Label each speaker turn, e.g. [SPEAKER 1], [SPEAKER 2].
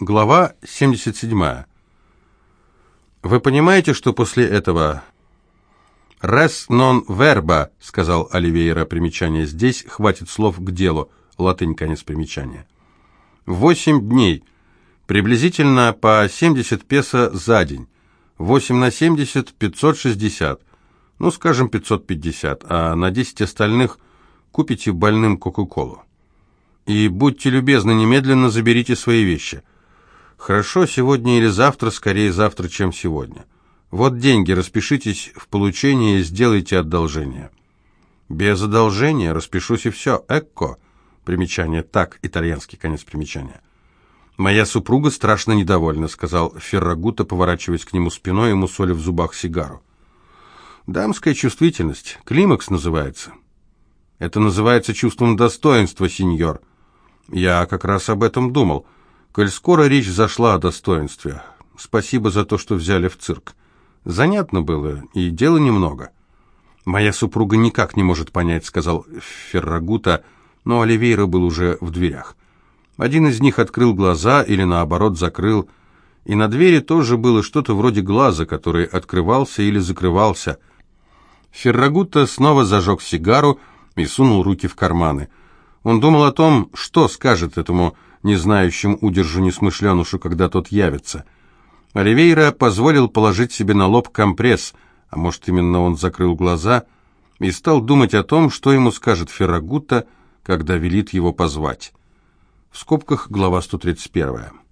[SPEAKER 1] Глава 77. «Вы понимаете, что после этого...» «Res non verba», — сказал Оливейра, примечание «здесь», хватит слов к делу, латынь, конец примечания. «Восемь дней, приблизительно по 70 песо за день, 8 на 70 – 560, ну, скажем, 550, а на 10 остальных купите больным Кока-Колу. И будьте любезны, немедленно заберите свои вещи». Хорошо, сегодня или завтра, скорее завтра, чем сегодня. Вот деньги, распишитесь в получении и сделайте одолжение. Без одолжения распишусь и все. Экко. Примечание так, итальянский конец примечания. «Моя супруга страшно недовольна», — сказал Феррагута, поворачиваясь к нему спиной и мусоля в зубах сигару. «Дамская чувствительность. Климакс называется». «Это называется чувством достоинства, сеньор». «Я как раз об этом думал». Коль скоро речь зашла о достоинстве, спасибо за то, что взяли в цирк. Занятно было, и дела немного. Моя супруга никак не может понять, сказал Феррагута, но Оливейра был уже в дверях. Один из них открыл глаза или наоборот закрыл, и на двери тоже было что-то вроде глаза, который открывался или закрывался. Феррагута снова зажег сигару и сунул руки в карманы. Он думал о том, что скажет этому не знающим удержу несмышленушу, когда тот явится. Оливейра позволил положить себе на лоб компресс, а может, именно он закрыл глаза и стал думать о том, что ему скажет Феррагута, когда велит его позвать. В скобках глава 131.